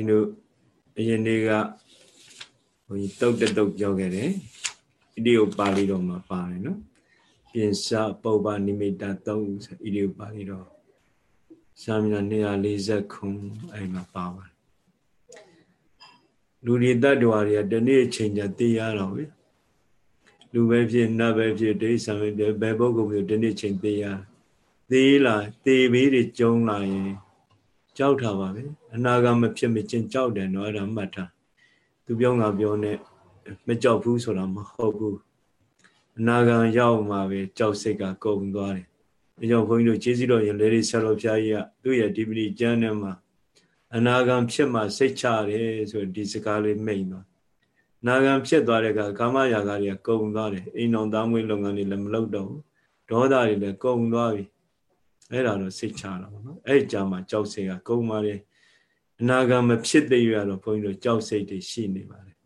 င်းတို့အရင်နေ့ကဘုန်းကြီးတုတ်တုတ်ပြောခဲ့တယ်ဣတိယပါဠိတော်မှာပါတယ်နော်ပြင်စပုပ္ပနိမိတ3ဆိုဣတိယပါဠိတော်စာမျက်နှာ240ခုအဲ့မှာပါပါတယ်လူတွေတ attva တွေကတနေ့အချိန်ကျသိရတော့ဗျလူပဲဖြစ်နတ်ပဲဖြစ်ဒိဋ္ဌံပဲဖြစ်ဘယ်ပုဂ္ဂိုလ်မျိုးတနေ့ချိန်သိရသေးလားသေဘေးတွေကျုံလာရင် ကြောက်တာပါပဲအနာဂတ်မဖြစ်မချင်းကြောက်တယ်နော်အဲ့ဒါမှတ်ထားသူပြောငါပြောနဲ့မကြောက်ဘူးဆိုတာမဟုတ်ဘူးအနာဂတ်ရောက်မှာပဲကြောက်စိတ်ကကုန်သွားတယ်အဲကြောင့်ဘုန်းကြီးတို့ကျေးဇူးတော်ရင်လေလေးဆက်တော်ဖျားကြီးကသူ့ရဲ့ဒီပတိကျမ်းထဲမှာအနာဂတ်ဖြစ်မှစိတ်ချတယ်ဆိုဒီစကားလေးမိတ်သွားနာဂံဖြစ်သွားတဲ့အခါကာမရာဂတွေကကုန်သွားတယ်အိမ်တော်သားမွေးလုပ်ငန်းတွေလည်းမလုပ်တော့ဘူးဒေါသတွေလည်းကုန်သွားပြီ အဲ့ဒါတော့စိတ်ချတာပေါ့နော်အဲ့ကြမှာကြောက်စိတ်ကကုန်ပါတယ်အနာဂတ်မဖြစ်သေးရတော့ဘုန်းကြီးတို့ကြောက်စိတ်တွေရှိနေပါတယ်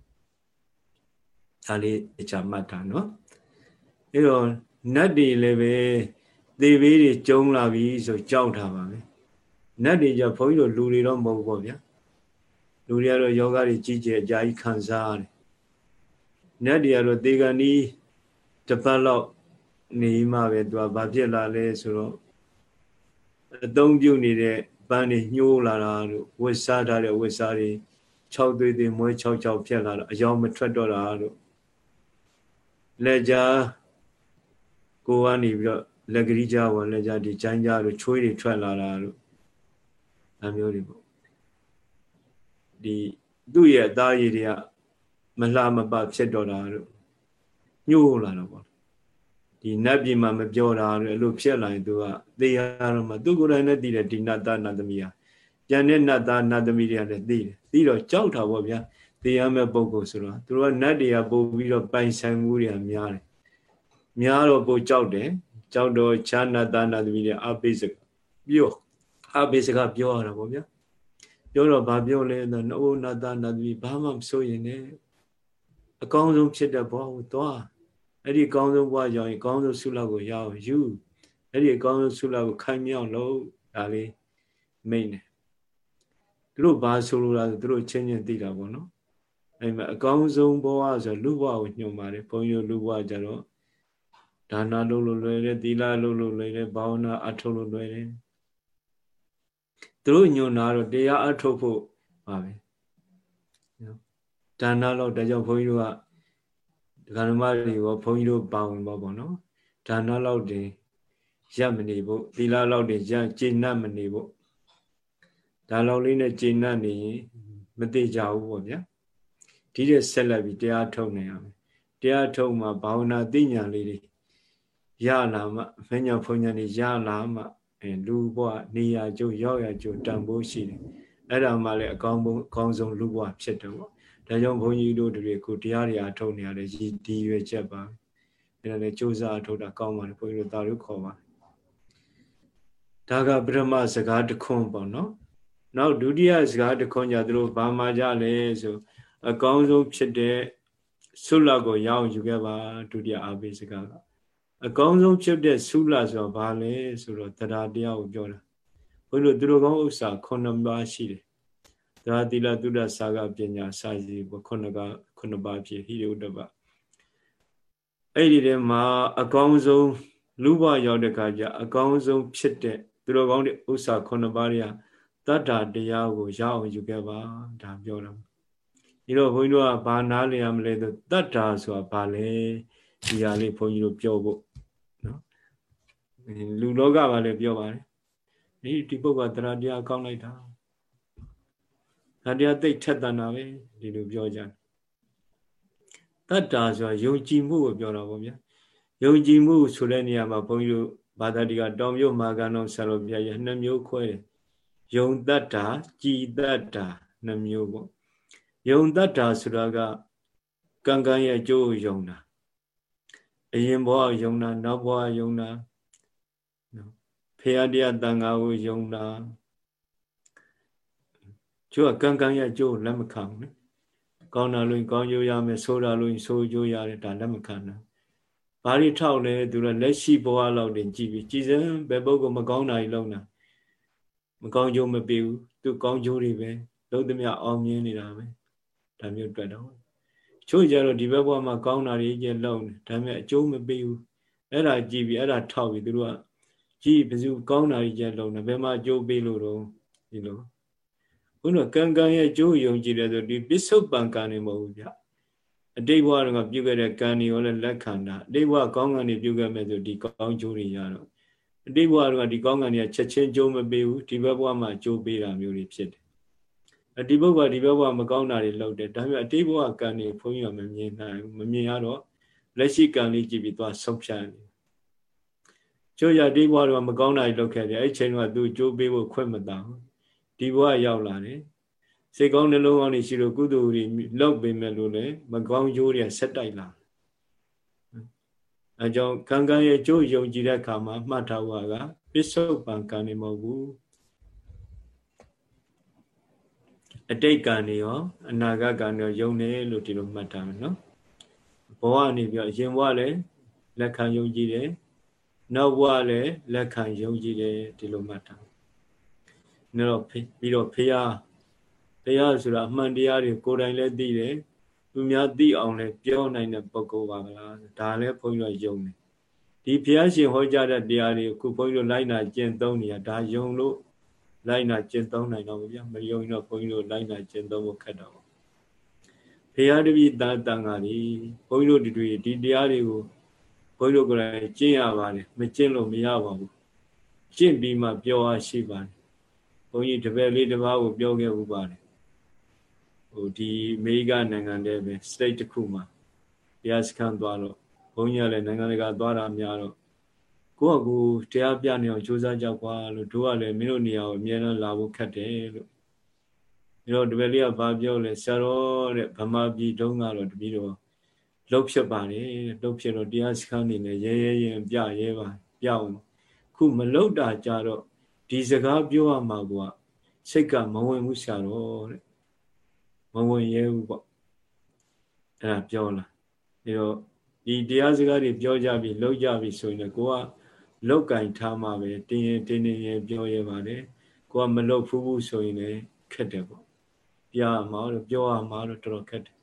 ဒါလေးအချာမှတ်တာနော်အဲ့တော့နတ်တွေလည်းပဲသေဘေးတွေကျုံလာပြီဆိုကြောက်တာပါပဲနတ်တွေကြဘုန်းကြီးတို့လူတွေတော့မဟုတ်ဘူးဗျာလူတွေကတော့ယောဂတွေကြီးကျယ်အကြာကြီးခံစားရတယ်နတ်တွေကတော့သေကံဤတပတ်လောက်နေမှပဲသူကဘာဖြစ်လာလဲဆိုတော့ အသုံးပြုနေတဲ့ပန်းတွေညှိုးလာတာတို့ဝစ်စားထားတဲ့ဝစ်စားတွေ6သွေးသွေးမွဲ6 6ဖြက်လာတော့အယောင်မထွက်တော့တာတို့လက်ကြားကိုကနေပြီးတော့လက်ကလေးကြားဝင်လက်ကြားဒီကျန်းကြားတို့ချွေးတွေထွက်လာတာတို့အမျိုးတွေပေါ့ဒီသူ့ရဲ့အသားရည်တွေကမလှမပဖြစ်တော့တာတို့ညှိုးလာတော့ပေါ့ ဒီနတ်ပြည်မှာမပြောတာတို့အဲ့လိုဖြစ်လာရင်သူကသေရတော့မှသူကိုယ်တိုင်နဲ့သိတယ်ဒီနတ်သားနတ်သမီးဟာကျန်တဲ့နတ်သားနတ်သမီးတွေကလည်းသိတယ်သိတော့ကြောက်တာပေါ့ဗျာသေရမယ့်ပုံကိုဆိုတော့သူတို့ကနတ်တွေကပို့ပြီးတော့ပိုင်ဆိုင်မှုတွေကများတယ်များတော့ပို့ကြောက်တယ်ကြောက်တော့ခြားနတ်သားနတ်သမီးတွေအပိစကပြောအပိစကပြောရတာပေါ့ဗျာပြောတော့ဗာပြောလဲတော့နှုတ်နတ်သားနတ်သမီးဘာမှမစိုးရင်နဲ့အကောင်းဆုံးဖြစ်တဲ့ဘဝကိုသွား အဲ့ဒီအကောင်းဆုံးဘဝကြောင့်အကောင်းဆုံးဆုလောက်ကိုရအောင်ယူအဲ့ဒီအကောင်းဆုံးဆုလောက်ကိုခိုင်မြောက်လို့ဒါလေးမိတ်နေသူတို့ဘာဆိုလိုတာသူတို့ချင်းချင်းသိတာပေါ့နော်အဲ့မှာအကောင်းဆုံးဘဝဆိုလူဘဝကိုညွှန်ပါတယ်ဘုန်းကြီးလူဘဝကြတော့ဒါနလုပ်လို့လွယ်တယ်သီလလုပ်လို့လွယ်တယ်ဘာဝနာအထုတ်လို့လွယ်တယ်သူတို့ညွှန်တာတော့တရားအထုတ်ဖို့ပါပဲနော်ဒါနလောက်ဒါကြောင့်ဘုန်းကြီးတို့က ဒကာဓမ္မတွေရောဘုန်းကြီးတို့ပါဝင်ပါပေါ့နော်ဒါနလောက်တင်ရပ်မနေဖို့သီလလောက်တင်ရပ်ကျင့်납မနေဖို့ဒါလောက်လေးနဲ့ကျင့်납နေရင်မသိကြဘူးပေါ့ဗျာဒီတဲ့ဆက်လက်ပြီးတရားထုတ်နေရမယ်တရားထုတ်မှဘာဝနာသိညာလေးတွေရလာမှမညာဖုန်ညာတွေရလာမှအဲလူဘဝနေရာကျိုးရောက်ရကျိုးတန်ဖိုးရှိတယ်အဲ့ဒါမှလည်းအကောင်းဆုံးအကောင်းဆုံးလူဘဝဖြစ်တယ်ပေါ့ ဒါကြောင့်ဘုန်းကြီးတို့တွေကိုတရားတွေအထုတ်နေရတယ်ရည်ဒီရွယ်ချက်ပါအဲ့ဒါလည်းစူးစမ်းအထုတ်တာကောင်းပါတယ်ဘုန်းကြီးတို့တာလို့ခေါ်ပါတယ်ဒါကပထမစကားတစ်ခွန်းပေါ့နော်နောက်ဒုတိယစကားတစ်ခွန်းကြသူတို့ဘာမှကြလဲဆိုအကောင်းဆုံးဖြစ်တဲ့ဆုလကိုရအောင်ယူခဲ့ပါဒုတိယအာဘိစကားကအကောင်းဆုံးဖြစ်တဲ့ဆုလဆိုတော့ဘာလဲဆိုတော့တရားတရားကိုပြောတာဘုန်းကြီးတို့သူတို့ကောင်းဥစ္စာ9ပါးရှိတယ် ဒါသီလသုဒ္ဓစာကပညာစာရည်ခုနှစ်ကခုနှစ်ပါးဖြစ်ဟိရိဥဒ္ဓပအဲ့ဒီထဲမှာအကောင်းဆုံးလူဘရောက်တဲ့ခါကျအကောင်းဆုံးဖြစ်တဲ့သူတော်ကောင်းတဲ့ဥစ္စာခုနှစ်ပါးတွေကတတ္တာတရားကိုရအောင်ယူခဲ့ပါဒါပြောတာဒီတော့ဘုန်းကြီးတို့ကဘာနားလည်ရမလဲဆိုတတ္တာဆိုတာဘာလဲဒီဟာလေးဘုန်းကြီးတို့ပြောဖို့နော်လူလောကကလည်းပြောပါတယ်ဒီဒီပုဂ္ဂိုလ်တရားတရားကောင်းလိုက်တာ ဒါတရားသိထက်တန်တာပဲဒီလိုပြောကြတတ္တာဆိုတာယုံကြည်မှုကိုပြောတာပေါ့ဗျာယုံကြည်မှုဆိုတဲ့နေရာမှာဘုန်းကြီးတို့ဘာသာတိကတောင်မြို့မာကန်တော်ဆရာတော်ဘုရားရဲ့နှစ်မျိုးခွဲတယ်ယုံတတ္တာကြည်တတ္တာနှစ်မျိုးပေါ့ယုံတတ္တာဆိုတာကကံကံရဲ့အကျိုးယုံတာအရင်ဘဝယုံတာနောက်ဘဝယုံတာနော်ဖေယတရားတန်ခါကိုယုံတာ ကျိုးကကံကံရဲ့ကျိုးလက်မခံဘူးနော်ကောင်းတာလို့ကောင်းကျိုးရမယ်ဆိုးတာလို့ဆိုးကျိုးရတယ်ဒါလက်မခံဘူးဘာတွေထောက်လဲသူကလက်ရှိဘဝလောက်တင်ကြည့်ပြီးကြည်စမ်းဘယ်ပုဂ္ဂိုလ်မကောင်းတာကြီးလုံးတာမကောင်းကျိုးမပေးဘူးသူကောင်းကျိုးတွေပဲလုံးသမျှအောင်မြင်နေတာပဲဒါမျိုးတွေ့တော့ချို့ကြတော့ဒီဘက်ဘဝမှာကောင်းတာတွေကြီးလုံးတယ်ဒါပေမဲ့အကျိုးမပေးဘူးအဲ့ဒါကြည့်ပြီးအဲ့ဒါထောက်ပြီးသူတို့ကကြည့်ဘယ်သူကောင်းတာကြီးကြီးလုံးတယ်ဘယ်မှာအကျိုးပေးလို့တော့ဒီလို ဘုန်းတော်ကံကံရဲ့အကျိုးယုံကြည်တယ်ဆိုဒီပစ္စုပန်ကံနေမဟုတ်ဘူးဗျအတိတ်ဘဝကပြုခဲ့တဲ့ကံတွေရောလည်းလက်ခံတာအတိတ်ဘဝကောင်းကံတွေပြုခဲ့မဲ့ဆိုဒီကောင်းကျိုးတွေရတော့အတိတ်ဘဝကဒီကောင်းကံတွေကချက်ချင်းကျိုးမပေးဘူးဒီဘက်ဘဝမှာကျိုးပေးတာမျိုးတွေဖြစ်တယ်အတိတ်ဘဝဒီဘက်ဘဝမကောင်းတာတွေလုပ်တယ်ဒါပေမဲ့အတိတ်ဘဝကံတွေဘုန်းကြီးကမမြင်နိုင်ဘူးမမြင်ရတော့လက်ရှိကံလေးကြည့်ပြီးသွားဆုံးဖြတ်နေကျိုးရဒီဘဝတော့မကောင်းတာတွေလုပ်ခဲ့တယ်အဲ့ချိန်ကသူကျိုးပေးဖို့ခွင့်မတောင်း ဒီဘဝရောက်လာတယ်စိတ်ကောင်းနှလုံးကောင်းတွေရှိလို့ကုသိုလ်တွေလောက်ပေမဲ့လို့လည်းမကောင်းကျိုးတွေဆက်တိုက်လာအဲကြောင့်ကံကံရဲ့ကျိုးယုံကြည်တဲ့အခါမှာမှတ်ထားဖို့ကပစ္စုပန်ကံနေမဟုတ်ဘူးအတိတ်ကံတွေရောအနာဂတ်ကံတွေရောယုံနေလို့ဒီလိုမှတ်ထားမယ်နော်ဘဝနေပြီးအရင်ဘဝလည်းလက်ခံယုံကြည်တယ်နောက်ဘဝလည်းလက်ခံယုံကြည်တယ်ဒီလိုမှတ်ထား နော်ပြီးတော့ဖေဟာတရားဆိုတာအမှန်တရားတွေကိုယ်တိုင်လည်းသိတယ်သူများသိအောင်လည်းပြောနိုင်တဲ့ပုဂ္ဂိုလ်ပါလားဒါလည်းဘုန်းကြီးတို့ယုံတယ်ဒီဘုရားရှင်ဟောကြားတဲ့တရားတွေအခုဘုန်းကြီးတို့လိုက်နာကျင့်သုံးနေရဒါယုံလို့လိုက်နာကျင့်သုံးနိုင်တော့ဗျာမယုံတော့ဘုန်းကြီးတို့လိုက်နာကျင့်သုံးဖို့ခက်တော့ဘုရားတပည့်တာတန်ဃာတွေဘုန်းကြီးတို့ဒီတွေဒီတရားတွေကိုဘုန်းကြီးတို့ကိုယ်တိုင်ကျင့်ရပါတယ်မကျင့်လို့မရပါဘူးကျင့်ပြီးမှပြောရရှိပါတယ် ဘုန်းကြီးတပည့်လေးတစ်ပါးကိုပြောခဲ့ဥပါတယ်ဟိုဒီအမေရိကနိုင်ငံတည်းပဲ state တစ်ခုမှာတရားစခန်းသွားတော့ဘုန်းကြီးကလည်းနိုင်ငံတကာသွားတာများတော့ကိုယ့်အကူတရားပြနေအောင်ကြိုးစားကြကွာလို့တို့ကလည်းမင်းတို့နေရာကိုအများနဲ့လာဖို့ခက်တယ်လို့ပြီးတော့တပည့်လေးကဘာပြောလဲဆရာတော်တဲ့ဗမာပြည်တုန်းကတော့တပည့်တော်လှုပ်ဖြစ်ပါတယ်လှုပ်ဖြစ်တော့တရားစခန်းနေနဲ့ရဲရဲရင်ပြရဲပါပြအောင်ခုမလှုပ်တာကြတော့ ဒီစကားပြောရမှာကစိတ်ကမဝင်ဘူးဆရာတော်တဲ့မဝင်ရဲဘူးပေါ့အဲ့ဒါပြောလာပြီးတော့ဒီတရားစကားတွေပြောကြပြီလှုပ်ကြပြီဆိုရင်ကိုကလောက်ကင်ထားမှပဲတင်းရင်တင်းနေရင်ပြောရပါတယ်ကိုကမလှုပ်ဖူးဘူးဆိုရင်လည်းခက်တယ်ပေါ့ပြရမှာလို့ပြောရမှာလို့တော်တော်ခက်တယ်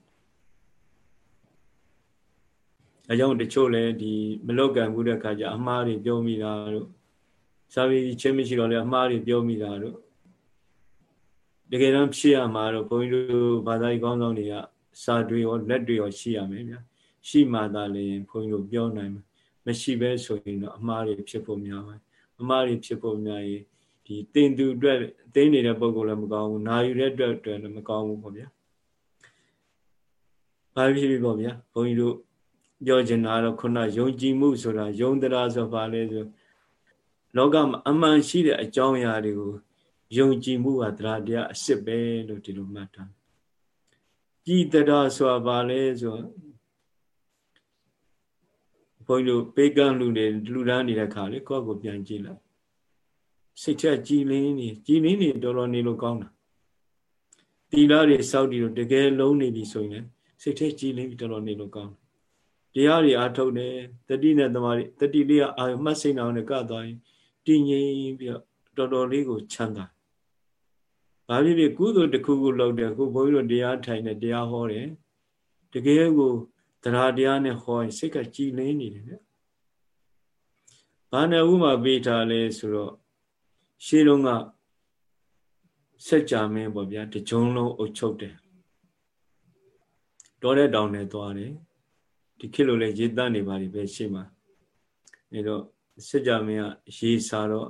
အကြောင်းတချို့လည်းဒီမလောက်ကံမှုတဲ့ခါကျအမှားတွေပြောမိတာတို့ စာပေချင်းမရှိတော့လည်းအမှားတွေပြောမိတာတို့တကယ်တမ်းဖြစ်ရမှာတော့ဘုန်းကြီးတို့ဘာသာရေးကောင်းဆောင်တွေကစာတွေရောလက်တွေရောရှိရမယ်ဗျာရှိမှသာလည်းဘုန်းကြီးတို့ပြောနိုင်မှာမရှိပဲဆိုရင်တော့အမှားတွေဖြစ်ဖို့များပါတယ်အမှားတွေဖြစ်ဖို့များရင်ဒီတင်သူအတွက်တင်းနေတဲ့ပုံကလည်းမကောင်းဘူးနာယူတဲ့အတွက်အတွက်လည်းမကောင်းဘူးပေါ့ဗျာဘာဖြစ်ဖြစ်ပေါ့ဗျာဘုန်းကြီးတို့ပြောချင်တာတော့ခုနယုံကြည်မှုဆိုတာယုံတရားဆိုပါလေဆို လောကမှာအမှန်ရှိတဲ့အကြောင်းအရာတွေကိုယုံကြည်မှုဟာတရားတရားအစ်စ်ပဲလို့ဒီလိုမှတ်ထားကြည်တရားဆိုတာပါလေဆိုဘုန်းကြီးတို့ပေကံလူတွေလူတန်းနေတဲ့ခါလေကိုယ့်ကိုပြန်ကြည့်လိုက်စိတ်ချက်ကြည်လင်းနေကြည်လင်းနေတော်တော်နေလို့ကောင်းတာတီလာတွေစောက်တီတို့တကယ်လုံးနေပြီဆိုရင်စိတ်ထက်ကြည်လင်းပြီးတော်တော်နေလို့ကောင်းတယ်တရားတွေအားထုတ်တယ်တတိနဲ့တမာရီတတိလေးကအာမှတ်စိတ်အောင်နဲ့ကသွားရင် တည်ငြိမ်ပြီးတော့တော်တော်လေးကိုချမ်းသာဘာဖြစ်ဖြစ်ကုသိုလ်တစ်ခုခုလုပ်တယ်ခုဘုန်းကြီးတို့တရားထိုင်တယ်တရားဟောတယ်တကယ်ကိုတရားတရားနဲ့ဟောရင်စိတ်ကကြည်လင်းနေတယ်ဗျဘာနဲ့ဥမာပေးထားလဲဆိုတော့ရှေးတုန်းကစက်ကြမင်းပေါ့ဗျာတကြုံလုံးအုပ်ချုပ်တယ်တော်တဲ့တောင်နဲ့သွားတယ်ဒီခေတ်လိုလဲရေတတ်နေပါလိပဲရှေ့မှာအဲတော့ စက်ကြမင်းကရေစာတော့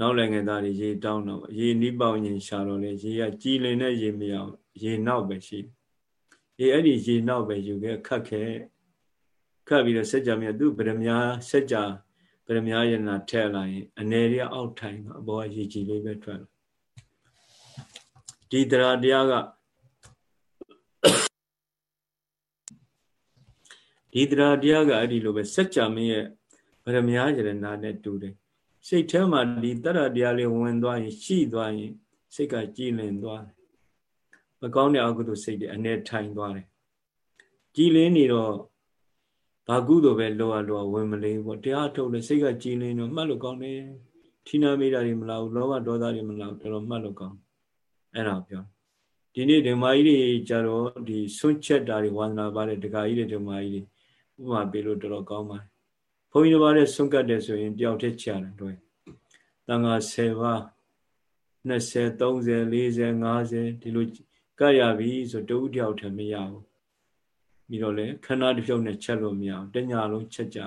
နောက်လည်းငယ်သားတွေရေတောင်းတော့ရေနီးပေါင်းရင်ရှာတော့လေရေကကြည်လင်တဲ့ရေမရအောင်ရေနောက်ပဲရှိရေအဲ့ဒီရေနောက်ပဲယူခဲ့ခတ်ခဲ့ခတ်ပြီးတော့စက်ကြမြတ်သူဗရမ ्या စက်ကြဗရမ ्या ရနာထည့်လိုက်ရင်အနေရအောက်ထိုင်တော့အပေါ်ကရေကြည်လေးပဲထွက်လာဒီတရားတရားကဒီတရားတရားကအဲ့ဒီလိုပဲစက်ကြမင်းရဲ့ ဗရမ ्या ရနာနဲ့တူတယ်စိတ်ထဲမှာဒီတရတရားလေးဝင်သွားရင်ရှိသွားရင်စိတ်ကကြည်လင်သွားတယ်မကောင်းတဲ့အကုသိုလ်စိတ်တွေအနေထိုင်သွားတယ်ကြည်လင်နေတော့ဘာကုသိုလ်ပဲလောရလောဝင်မလေးပေါ့တရားထုတ်လဲစိတ်ကကြည်လင်တော့မှတ်လို့ကောင်းတယ်ဌိနာမိတာတွေမလာဘူးလောဘဒေါသတွေမလာဘူးတော်တော်မှတ်လို့ကောင်းအဲ့ဒါပြောဒီနေ့ဓမ္မကြီးတွေကြတော့ဒီဆွန့်ချက်တာတွေဝန္ဒနာပါတဲ့ဒကာကြီးတွေဓမ္မကြီးတွေဥပမာပေးလို့တော်တော်ကောင်းပါတယ် ဘုန်းကြီးတို့ဘာလဲဆွန့်ကတ်တယ်ဆိုရင်တယောက်တည်းချရတယ်တွေ့တန်ခါ10ပါး20 30 40 50ဒီလိုကတ်ရပြီဆိုတဦးတယောက်တည်းမရဘူးပြီးတော့လေခဏတစ်ဖြုတ်နဲ့ချက်လို့မရဘူးတညာလုံးချက်ကြ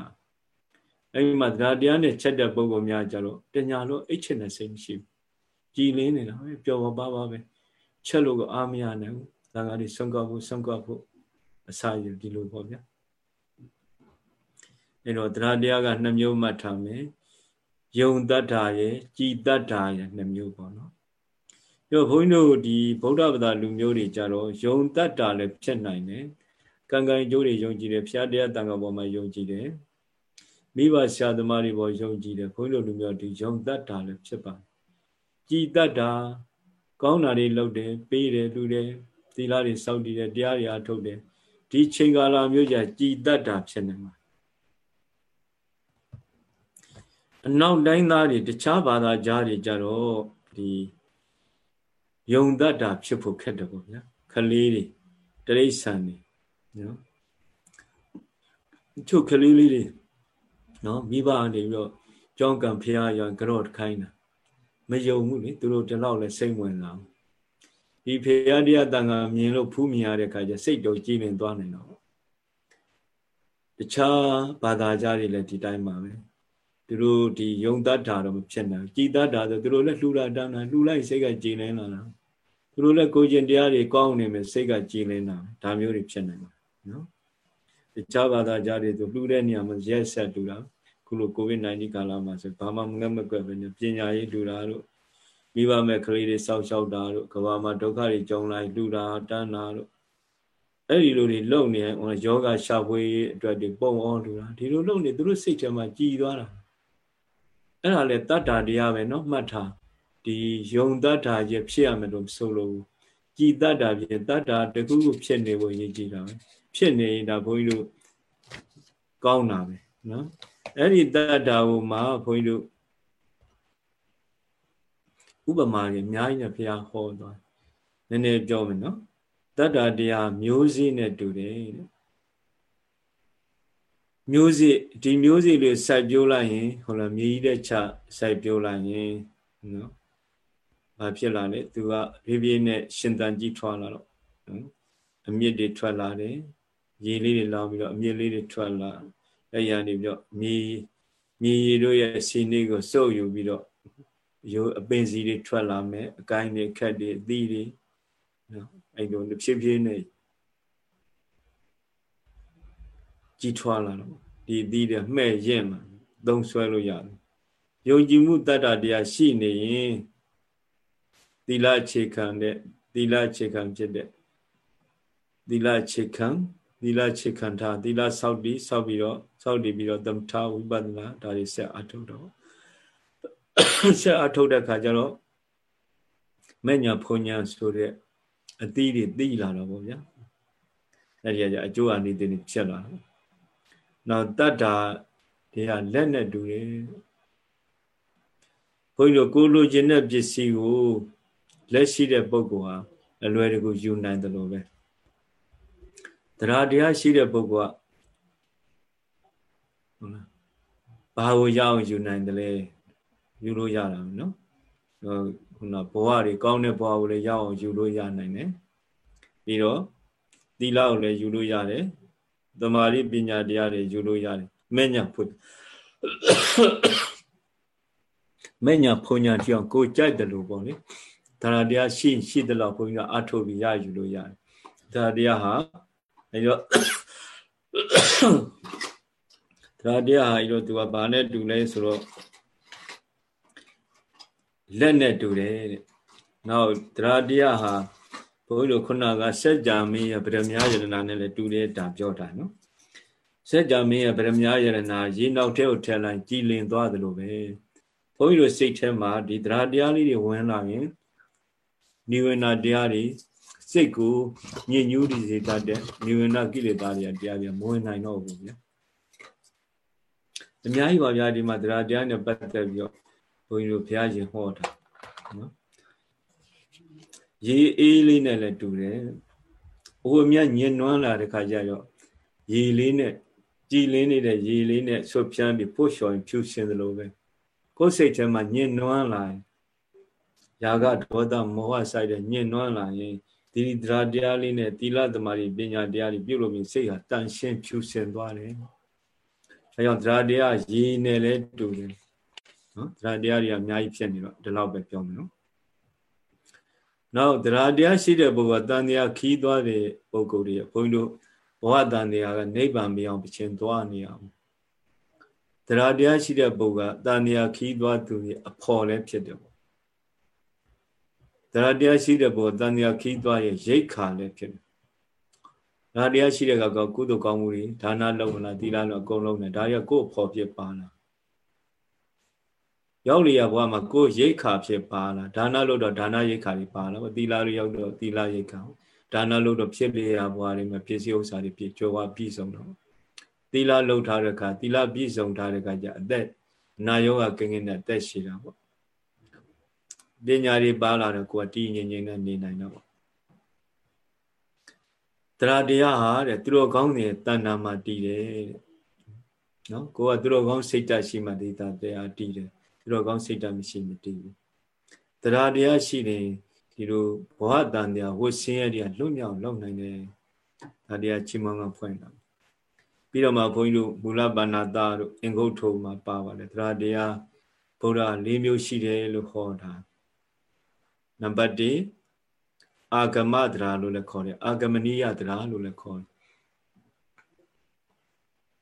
အဲ့ဒီမှာတရားတရားနဲ့ချက်တဲ့ပုံကောင်များကြတော့တညာလုံးအိတ်ချင်တဲ့စိတ်မရှိဘူးကြည်လင်းနေတာပဲပျော်ပါပါပါပဲချက်လို့ကအားမရနိုင်ဘူးသံဃာတွေဆုံးကပ်ဖို့ဆုံးကပ်ဖို့အစာရဒီလိုပေါ့ဗျာ အဲ့တော့တရားတရားကနှစ်မျိုးမှတ်ထားမယ်ယုံတတ္တာရဲ့ကြည်တတ္တာရဲ့နှစ်မျိုးပေါ့နော်ပြီးတော့ဘုန်းကြီးတို့ဒီဗုဒ္ဓဘာသာလူမျိုးတွေကြတော့ယုံတတ္တာလည်းဖြစ်နိုင်တယ်ကံကံကြိုးတွေယုံကြည်တယ်ဖျားတရားတန်ခါပေါ်မှာယုံကြည်တယ်မိဘဆရာသမားတွေပေါ်ယုံကြည်တယ်ဘုန်းကြီးတို့လူမျိုးဒီယုံတတ္တာလည်းဖြစ်ပါတယ်ကြည်တတ္တာကောင်းတာတွေလုပ်တယ်ပေးတယ်လူတယ်သီလတွေစောင့်တည်တယ်တရားတွေအထုတ်တယ်ဒီချိန်ကာလမျိုးじゃကြည်တတ်တာဖြစ်နေမှာ အနောက်တိုင်းသားတွေတခြားဘာသာကြားတွေကြတော့ဒီယုံတတ်တာဖြစ်ဖို့ခက်တယ်ပေါ့ဗျာခလေးတွေတရိษံတွေနော်ချုပ်ကလေးလေးတွေနော်မိဘအနေပြီးတော့ကြောင်းကံဖျားရံကြော့ခိုင်းတာမယုံဘူးလေသူတို့ဒီလောက်လဲစိတ်ဝင်လာဒီဖေရတရားတန်ခါမြင်လို့ဖူးမြင်ရတဲ့ခါကျစိတ်တော့ကြည်လင်သွားနိုင်တော့တခြားဘာသာကြားတွေလည်းဒီတိုင်းပါပဲ သူတို့ဒီယုံတတ်တာတော့မဖြစ်နိုင်ကြည်တတ်တာဆိုသူတို့လည်းလှူလာတန်းတာလှူလိုက်စိတ်ကကြည်လင်လာတာသူတို့လည်းကိုကျင်တရားတွေကောင်းနေမယ်စိတ်ကကြည်လင်လာဒါမျိုးတွေဖြစ်နိုင်ပါနော်တခြားဘာသာကြားတွေသူလှူတဲ့နေရာမှာရက်ဆက်လှူတာခုလိုကိုဗစ် -19 ကာလမှာဆိုဘာမှမငတ်မကွက်ပဲနဲ့ပညာရေးလှူတာတို့မိဘမဲ့ကလေးတွေစောက်ရှောက်တာတို့ကဘာမှာဒုက္ခတွေကြုံလိုက်လှူတာတန်းတာတို့အဲ့ဒီလိုတွေလုံနေဟိုယောဂရှာဖွေအတွက်တွေပုံအောင်လှူတာဒီလိုလုံနေသူတို့စိတ်ထဲမှာကြည်သွားတာ အဲ့ဒါလေတတ္တာတရားပဲเนาะမှတ်ထားဒီယုံတတ္တာရဲ့ဖြစ်ရမယ်လို့ဆိုလို့ကြည်တတ္တာဖြစ်တတ္တာတခုခုဖြစ်နေဖို့ရည်ကြည်တာပဲဖြစ်နေရင်ဒါဘုန်းကြီးတို့ကောင်းတာပဲเนาะအဲ့ဒီတတ္တာကိုမှဘုန်းကြီးတို့ဥပမာကြီးအများကြီးနဲ့ဘုရားဟောသွားနည်းနည်းပြောမယ်နော်တတ္တာတရားမျိုးစေ့နဲ့တူတယ်တဲ့ မျိုးစေ့ဒီမျိုးစေ့လေးစိုက်ပျိုးလိုက်ရင်ဟိုလားမြေကြီးတဲ့ချစိုက်ပျိုးလိုက်ရင်နော်ဘာဖြစ်လာလဲသူကဖြည်းဖြည်းနဲ့ရှင်သန်ကြီးထွာလာတော့နော်အမြင့်တွေထွက်လာတယ်ရေလေးတွေလောင်းပြီးတော့အမြင့်လေးတွေထွက်လာအဲ့ရနေပြီးတော့မြေမြေရီတို့ရဲ့စီနေကိုစုပ်ယူပြီးတော့ရိုးအပင်စီတွေထွက်လာမယ်အကိုင်းတွေခက်တွေအသီးတွေနော်အဲ့လိုဖြည်းဖြည်းနဲ့ ကြီးထွားလာတော့ဒီအသီးတွေမှဲ့ရင်မှာသုံးဆွဲလို့ရတယ်ယုံကြည်မှုတတ္တတရားရှိနေရင်သီလအခြေခံတဲ့သီလအခြေခံဖြစ်တဲ့သီလအခြေခံသီလခြေခံထားသီလစောက်တည်စောက်ပြီးတော့စောက်တည်ပြီးတော့သမထဝိပဿနာဒါတွေဆက်အထုတ်တော့ဆက်အထုတ်တဲ့ခါကျတော့မဲ့ညာဖုန်ညာဆိုတဲ့အသီးတွေသိလာတော့ဗောဗျာအဲ့ဒီကကြအကျိုးအနေနဲ့ဖြစ်လာတော့ နောက်တတ္တာတွေကလက်နဲ့တူတယ်ဘုန်းကြီးတို့ကိုလိုချင်တဲ့ပစ္စည်းကိုလက်ရှိတဲ့ပုဂ္ဂိုလ်ဟာအလွယ်တကူယူနိုင်တယ်လို့ပဲတရားတရားရှိတဲ့ပုဂ္ဂိုလ်ကဟုတ်လားဘာကိုရအောင်ယူနိုင်တယ်လဲယူလို့ရတာနော်ခုနဘဝတွေကောင်းတဲ့ဘဝကိုလည်းရအောင်ယူလို့ရနိုင်တယ်ပြီးတော့သီလကိုလည်းယူလို့ရတယ် သမာဓိပညာတရားတွေယူလို့ရတယ်မဲ့ညာဖွမဲ့ညာဖွညာတိအောင်ကိုကြိုက်တယ်လို့ပေါ့လေဒါတရားရှိရှိတယ်လို့ဘုန်းကြီးကအထုတ်ပြီးရယူလို့ရတယ်ဒါတရားဟာအဲတော့တရားတရားဟာအဲတော့သူကဘာနဲ့တူလဲဆိုတော့လက်နဲ့တူတယ်တဲ့နောက်တရားတရားဟာ ဘုန်းကြီးတို့ခုနကစက်ကြမင်းရဲ့ဗရမ ्या ယရနာနဲ့လည်းတူတယ်ဒါပြောတာနော်စက်ကြမင်းရဲ့ဗရမ ्या ယရနာရေနောက်ထဲကိုထည့်လိုက်ကြည်လင်သွားသလိုပဲဘုန်းကြီးတို့စိတ်ထဲမှာဒီတရားတရားလေးတွေဝင်လာရင်နိဝေနတရားတွေစိတ်ကိုညစ်ညူးဒီစေတတ်တဲ့နိဝေနကိလေသာတွေတရားတွေမဝင်နိုင်တော့ဘူးဗျာအများကြီးပါဗျာဒီမှာတရားတရားနဲ့ပတ်သက်ပြီးတော့ဘုန်းကြီးတို့ဘုရားရှင်ဟောတာနော် ရေအေးလေးနဲ့လည်းတူတယ်ဟိုအမြညင်နွမ်းလာတဲ့ခါကျတော့ရေလေးနဲ့ကြည်လင်းနေတဲ့ရေလေးနဲ့ဆွဖြန်းပြီးပို့လျှော်ရင်ဖြူစင်သလိုပဲကိုယ်စိတ်ထဲမှာညင်နွမ်းလာရင်ຢာကဒေါသမောဟဆိုင်တဲ့ညင်နွမ်းလာရင်ဒီဒရာတရားလေးနဲ့သီလသမารီပညာတရားတွေပြုလို့မြင်စိတ်ဟာတန်ရှင်းဖြူစင်သွားတယ်။အဲကြောင့်ဒရာတရားရေနဲ့လည်းတူတယ်နော်ဒရာတရားတွေကအများကြီးဖြစ်နေတော့ဒီလောက်ပဲပြောမယ်နော်။ နောက်ဒရာတရားရှိတဲ့ပုဂ္ဂိုလ်ကတန်တရားခီးသွားတဲ့ပုဂ္ဂိုလ်တွေဘုန်းကြီးတို့ဘဝတန်တရားကနိဗ္ဗာန်မရောက်ပချင်းသွားနေအောင်။ဒရာတရားရှိတဲ့ပုဂ္ဂိုလ်ကတန်တရားခီးသွားသူရဲ့အဖော်လည်းဖြစ်တယ်ပေါ့တရားတရားရှိတဲ့ဘောတန်တရားခီးသွားရဲ့ရိတ်ခါလည်းဖြစ်တယ်။ဒါတရားရှိတဲ့ကကုသိုလ်ကောင်းမှုတွေဒါနလုပ်မလားသီလလုပ်အကုန်လုံးနဲ့ဒါရကိုယ်ဖော်ဖြစ်ပါလား။ ရောက်လျာဘဝမှာကိုယ်ရိတ်ခါဖြစ်ပါလား။ဒါနလုပ်တော့ဒါနရိတ်ခါတွေပါလား။သီလတွေရောက်တော့သီလရိတ်ခါ။ဒါနလုပ်တော့ဖြစ်လျာဘဝတွေမှာဖြစ်စီဥစ္စာတွေပြည့်ကြွားပြည့်စုံတော့သီလလုပ်ထားတဲ့အခါသီလပြည့်စုံထားတဲ့အခါကျအသက်နာယောဂကင်းကင်းနဲ့အသက်ရှိတာပေါ့ပညာတွေပါလာတော့ကိုယ်ကတည်ငြိမ်ငြိမ်နဲ့နေနိုင်တော့ပေါ့တရားတရားဟာတဲ့သူတော်ကောင်းတွေတဏ္ဍာမှာတည်တယ်တဲ့နော်ကိုကသူတော်ကောင်းစိတ်ဓာတ်ရှိမှဒီတရားတည်တယ် သူတော်ကောင်းစိတ်ဓာတ်မရှိမတည်ဘူးတရားတရားရှိရင်ဒီလိုဘဝတန်တရားဝတ်ဆင်းရဲတွေကလွတ်မြောက်လောက်နိုင်တယ်ဒါတရားချီးမွမ်းကဖွင့်တာပြီးတော့မှဘုန်းကြီးတို့မူလပါဏာတာတို့အင်္ဂုတ်ထုံမှာပါပါတယ်တရားတရားဗုဒ္ဓ၄မျိုးရှိတယ်လို့ဟောတာနံပါတ်1အာဂမတရာလို့လည်းခေါ်တယ်အာဂမနိယတရာလို့လည်းခေါ်တယ်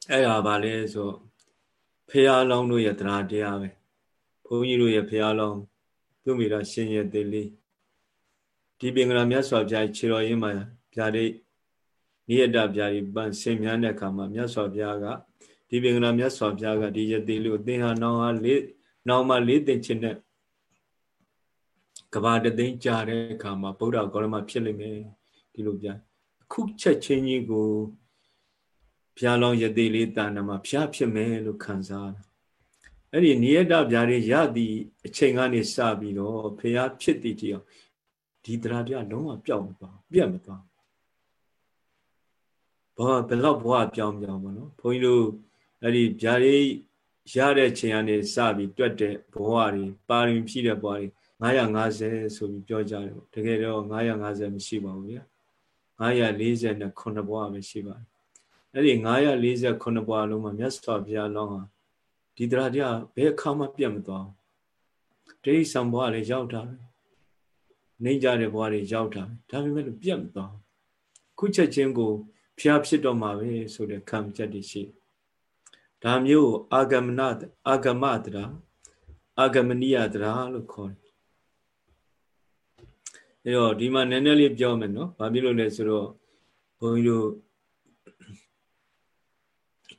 အဲ့ဒါပါလဲဆိုဖះလောင်းတို့ရဲ့တရာတရားပဲ ဘုန်းကြီးတို့ရဲ့ဖះလောင်းသူမိတာရှင်ရဲ့သေးလေးဒီပင်ကရာမြတ်စွာဘုရားခြေတော်ရင်းမှာဗျာဒိနိယတဗျာဒီပန်ဆင်မြန်းတဲ့အခါမှာမြတ်စွာဘုရားကဒီပင်ကရာမြတ်စွာဘုရားကဒီယတိလို့သင်ဟာနောင်ဟာလေးနောင်မှာလေးတင်ခြင်းနဲ့ကဘာတသိန်းကြာတဲ့အခါမှာဗုဒ္ဓဂေါရမဖြစ်လိမ့်မယ်ဒီလိုပြအခုချက်ချင်းကြီးကိုဘုရားလောင်းယသိလေးတဏ္ဍမှာဘုရားဖြစ်မယ်လို့ခံစားတာ အဲ့ဒီနိယတဗျာတွေရသည့်အချိန်ကနေစပြီးတော့ဘုရားဖြစ်တည်တည်အောင်ဒီတရားပြလုံးဝပျောက်မသွားပြတ်မသွားဘာဘယ်တော့ဘဝပြောင်းပြောင်းပါနော်ဘုန်းကြီးတို့အဲ့ဒီဗျာတွေရတဲ့ချိန်ကနေစပြီးတွက်တဲ့ဘဝတွေပါရင်ဖြည့်တဲ့ဘဝတွေ950ဆိုပြီးပြောကြတယ်တကယ်တော့950မရှိပါဘူးဗျာ949ဘွားပဲရှိပါတယ်အဲ့ဒီ949ဘွားလုံးမှာမြတ်စွာဘုရားလောင်းဟာ ဒီတရားတရားဘယ်အခါမှပြတ်မသွားဘူးတိရိစ္ဆာန်ဘွားလည်းရောက်တာပဲနေကြတဲ့ဘွားတွေရောက်တာဒါပေမဲ့လို့ပြတ်မသွားခုချက်ချင်းကိုဖျားဖြစ်တော့မှာပဲဆိုတဲ့ခံချက်တွေရှိဒါမျိုးအာဂမနအာဂမတရာအာဂမနိယတရာလို့ခေါ်တယ်အဲတော့ဒီမှာနည်းနည်းလေးပြောမယ်နော်ဘာဖြစ်လို့လဲဆိုတော့ဘုန်းကြီးတို့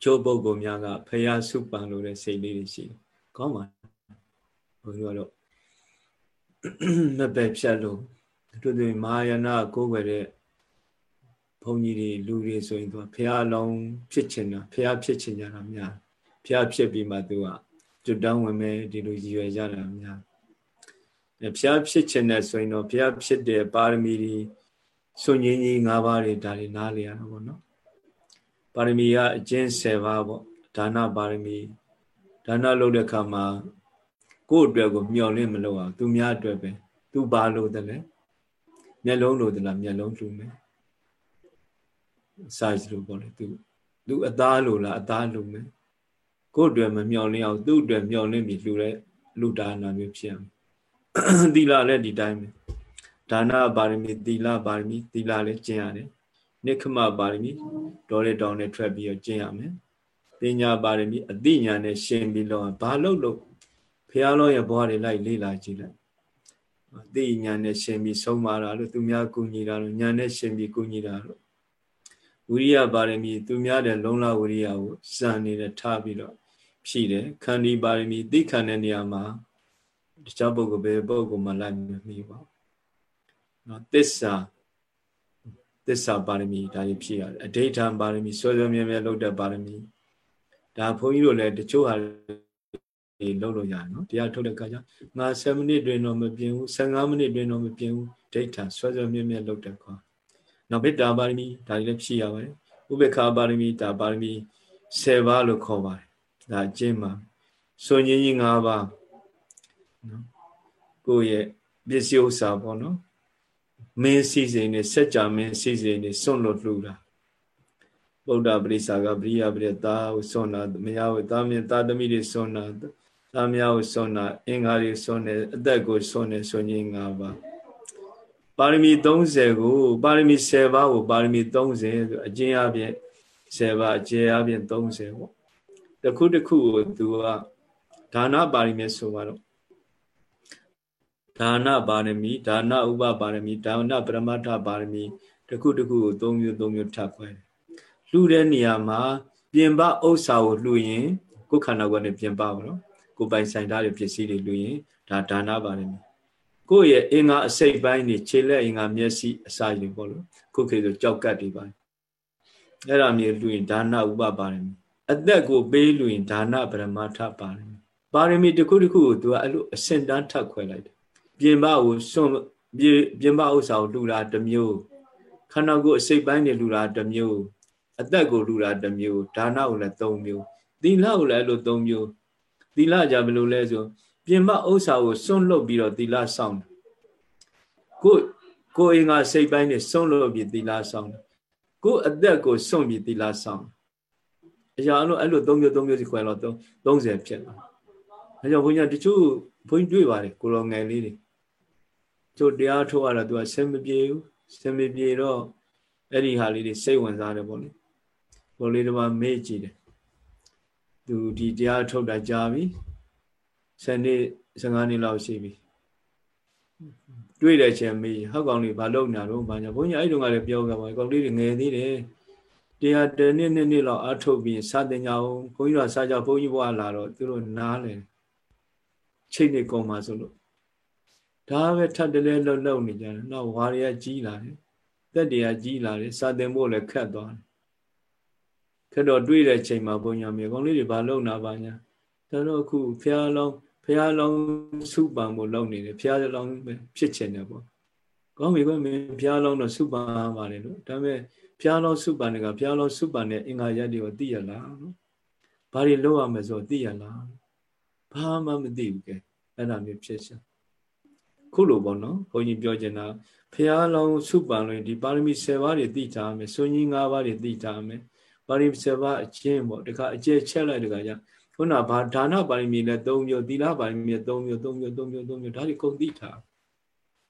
ချိုးပုဂ္ဂိုလ်များကဖရာစုပန်လို့တဲ့စိတ်လေးတွေရှိတယ်ကောင်းပါဘုန်းကြီးကတော့မပဲဖြတ်လို့တို့တွေမာယနာကိုယ်ွယ်တဲ့ဘုန်းကြီးတွေလူတွေဆိုရင်သူကဖရာလောင်းဖြစ်ချင်တာဖရာဖြစ်ချင်ကြတာများဖရာဖြစ်ပြီးမှသူကကျွတ်တန်းဝင်မယ်ဒီလိုရည်ရွယ်ကြတာများဘုရားဖြစ်ခြင်းနဲ့ဆိုရင်တော့ဘုရားဖြစ်တဲ့ပါရမီတွေစွန့်ငင်းကြီး၅ပါးတွေဒါတွေနားလည်ရတာပေါ့နော် ပါရမီကအကျဉ်း၁၀ပါးပေါ့ဒါနပါရမီဒါနလုပ်တဲ့အခါမှာကိုယ့်အတွက်ကိုမျှော်လင့်မလို့အောင်သူများအတွက်ပဲသူဘာလို့တယ်လဲမျက်လုံးလို့တလားမျက်လုံးလှူမယ်စာကြလို့ပေါ့လေသူသူအသားလို့လားအသားလှူမယ်ကိုယ့်အတွက်မမျှော်လင့်အောင်သူ့အတွက်မျှော်လင့်ပြီးလှူတဲ့လူဒါနာမျိုးဖြစ်အောင်သီလလည်းဒီတိုင်းပဲဒါနပါရမီသီလပါရမီသီလလည်းကျင့်ရတယ် နိခမပါရမီဒေါ်ရတောင်းနဲ့ထွက်ပြီးတော့ကျင့်ရမယ်ပညာပါရမီအသိဉာဏ်နဲ့ရှင်းပြီးတော့ဘာလို့လို့ဖះလောရဲ့ဘဝတွေလိုက်လေ့လာကြည့်လိုက်အသိဉာဏ်နဲ့ရှင်းပြီးဆုံးမတာလို့သူများကူညီတာလို့ဉာဏ်နဲ့ရှင်းပြီးကူညီတာလို့ဝိရိယပါရမီသူများတဲ့လုံလဝိရိယကိုစံနေတဲ့ထားပြီးတော့ဖြည့်တယ်ခန္ဒီပါရမီသိခံတဲ့နေရာမှာတခြားပုဂ္ဂိုလ်ပဲပုဂ္ဂိုလ်မှလိုက်မမီပါနော်သစ္စာ သစ္စာပါရမီဒါကြီးဖြစ်ရတယ်အဋိဌံပါရမီဆွဲဆွဲမြဲမြဲလုပ်တဲ့ပါရမီဒါဘုန်းကြီးတို့လည်းတချို့ဟာလုပ်လို့ရတယ်နော်တရားထုတ်တဲ့အခါကျငါ7မိနစ်တွင်တော့မပြင်းဘူး15မိနစ်တွင်တော့မပြင်းဘူးဒိဋ္ဌာဆွဲဆွဲမြဲမြဲလုပ်တဲ့ခေါ်နောက်မေတ္တာပါရမီဒါတွေလည်းဖြည့်ရပါတယ်ဥပေက္ခပါရမီဒါပါရမီ10ပါးလို့ခေါ်ပါတယ်ဒါအကျင့်မှာစွန်ကြီးကြီး၅ပါးနော်ကိုယ့်ရဲ့ပစ္စည်းဥစ္စာပေါ့နော် မင်းစီစဉ်နေစัจ जा မင်းစီစဉ်နေစွန့်လွတ်လှူတာဗုဒ္ဓပရိစ္ဆာကပရိယပရိသာကိုစွန့်တာမယားကိုသားမြင်သားသမီးတွေစွန့်တာသားမယားကိုစွန့်တာအင်္ဂါတွေစွန့်တယ်အသက်ကိုစွန့်တယ်စွန့်ခြင်း၅ပါးပါရမီ30ကိုပါရမီ10ပါးကိုပါရမီ30ဆိုအကျဉ်းအပြင်10ပါးအကျဉ်းအပြင်30ပေါ့တခုတခုကိုသူကဒါနပါရမီဆိုတော့ ဒါနပါရမီဒါနဥပပါရမီဒါနပရမတ္ထပါရမီတခုတခုကို၃မျိုး၃မျိုးထပ်ခွဲတယ်လှူတဲ့နေရာမှာပြင်ပဥစ္စာကိုလှူရင်ကိုယ်ခန္ဓာကိုယ်နဲ့ပြင်ပပါတော့ကိုယ်ပိုင်ဆိုင်ထားတဲ့ပစ္စည်းတွေလှူရင်ဒါဒါနပါရမီကိုယ့်ရဲ့အင်္ဂါအစိတ်ပိုင်းတွေခြေလက်အင်္ဂါမျက်စိအစာတွေပေါ့လို့ခုခေတ်ဆိုကြောက်ကတ်တွေပါအဲ့ဒါမျိုးလှူရင်ဒါနဥပပါရမီအသက်ကိုပေးလှူရင်ဒါနပရမတ္ထပါရမီပါရမီတစ်ခုတစ်ခုကိုသူကအဲ့လိုအစင်တန်းထပ်ခွဲလိုက်တယ် ပြင်ပကိုစွန့်ပြင်ပဥစ္စာကိုလှူတာတစ်မျိုးခန္ဓာကိုယ်အစိတ်ပိုင်းတွေလှူတာတစ်မျိုးအသက်ကိုလှူတာတစ်မျိုးဒါနကိုလည်း၃မျိုးသီလကိုလည်းအဲ့လို၃မျိုးသီလကြဘယ်လိုလဲဆိုပြင်ပဥစ္စာကိုစွန့်လွတ်ပြီးတော့သီလဆောင်တယ်ကိုကိုအင်္ဂါစိတ်ပိုင်းတွေစွန့်လွတ်ပြီးသီလဆောင်တယ်ကိုအသက်ကိုစွန့်ပြီးသီလဆောင်အရာလို့အဲ့လို၃မျိုး၃မျိုးစီခွဲတော့30ဖြစ်လာအဲကြောင့်ဘုန်းကြီးတချို့ဘုန်းကြီးတွေ့ပါတယ်ကိုရောငယ်လေးတွေ ကျို့တရားထုတ်ရတာသူကဆင်မပြေဘူးဆင်မပြေတော့အဲ့ဒီဟာလေးတွေစိတ်ဝင်စားတယ်ပေါ့လေဘိုးလေးတော့မေ့ကြည့်တယ်သူဒီတရားထုတ်တာကြာပြီဆယ်နှစ်15နှစ်လောက်ရှိပြီတွေ့တဲ့ချင်းမေးဟောက်ကောင်လေးဘာလုပ်ညာတော့ဘာညာဘုန်းကြီးအဲ့တုန်းကလည်းပြောကြပါကောင်လေးတွေငယ်သေးတယ်တရားတနှစ်နှစ်နှစ်လောက်အထုတ်ပြီးစာတင်ကြအောင်ဘုန်းကြီးတို့စာကြဘုန်းကြီးဘွားလာတော့သူတို့နားလဲချိန်နေကုန်ပါဆိုလို့ ဒါပဲထပ်တလဲလှုပ်လှုပ်နေကြတယ်နောက်ဝါရီကကြီးလာတယ်တက်တရားကြီးလာတယ်စာတင်ဖို့လည်းခက်သွားတယ်ခက်တော့တွေးတဲ့ချိန်မှာဘုံညာမြေကောင်းလေးတွေဘာလုပ်နာပါညာဒါတော့အခုဖះလောင်းဖះလောင်းစုပံဖို့လုပ်နေတယ်ဖះလောင်းဖြစ်ချင်တယ်ပေါ့ကောင်းပြီကွမင်းဖះလောင်းတော့စုပံပါလေလို့ဒါပေမဲ့ဖះလောင်းစုပံတွေကဖះလောင်းစုပံတဲ့အင်္ဂါရက်တွေကိုသိရလားနော်ဘာတွေလုပ်ရမလဲဆိုသိရလားဘာမှမသိဘူးကဲအဲ့ဒါမျိုးဖြစ်ရှာ ခုလိုပေါ့နော်ဘုန်းကြီးပြောချင်တာဖះလောင်းစုပန်လို့ဒီပါရမီ10ပါးတွေသိထားမယ်စွန်ကြီး5ပါးတွေသိထားမယ်ပါရမီ10ပါးအချင်းပေါ့တခါအကျဲချက်လိုက်တခါကျခုနဘာဒါနပါရမီလည်း3မျိုးသီလပါရမီလည်း3မျိုး3မျိုး3မျိုး3မျိုးဒါတွေကုန်သိထား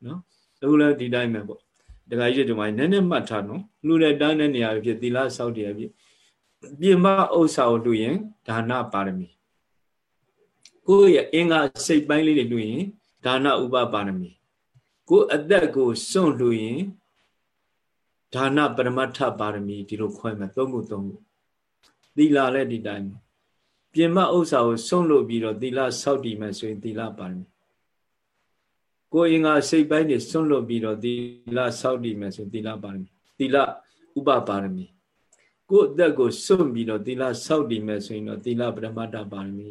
နော်အခုလည်းဒီတိုင်းပဲပေါ့တခါကြီးဒီမှာနည်းနည်းမှတ်ထားနော်လူတဲ့တန်းတဲ့နေရာဖြစ်သီလစောက်တရားဖြစ်ပြင်မဥစ္စာကိုတွေ့ရင်ဒါနပါရမီကိုယ့်ရဲ့အင်္ဂါစိတ်ပိုင်းလေးတွေတွေ့ရင် ဒါနဥပပါရမီကိုအသက်ကိုစွန့်လို့ရင်ဒါနပရမတ္ထပါရမီဒီလိုခွဲမယ်သုံးခုသုံးခုသီလလည်းဒီတိုင်းပြင်မဥစ္စာကိုစွန့်လို့ပြီးတော့သီလစောက်တည်မယ်ဆိုရင်သီလပါရမီကိုအင်္ဂါစိတ်ပိုင်းတွေစွန့်လို့ပြီးတော့သီလစောက်တည်မယ်ဆိုသီလပါရမီသီလဥပပါရမီကိုအသက်ကိုစွန့်ပြီးတော့သီလစောက်တည်မယ်ဆိုရင်တော့သီလပရမတ္ထပါရမီ